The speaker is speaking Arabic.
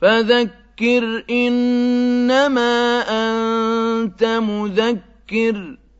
فذكر إنما أنت مذكر.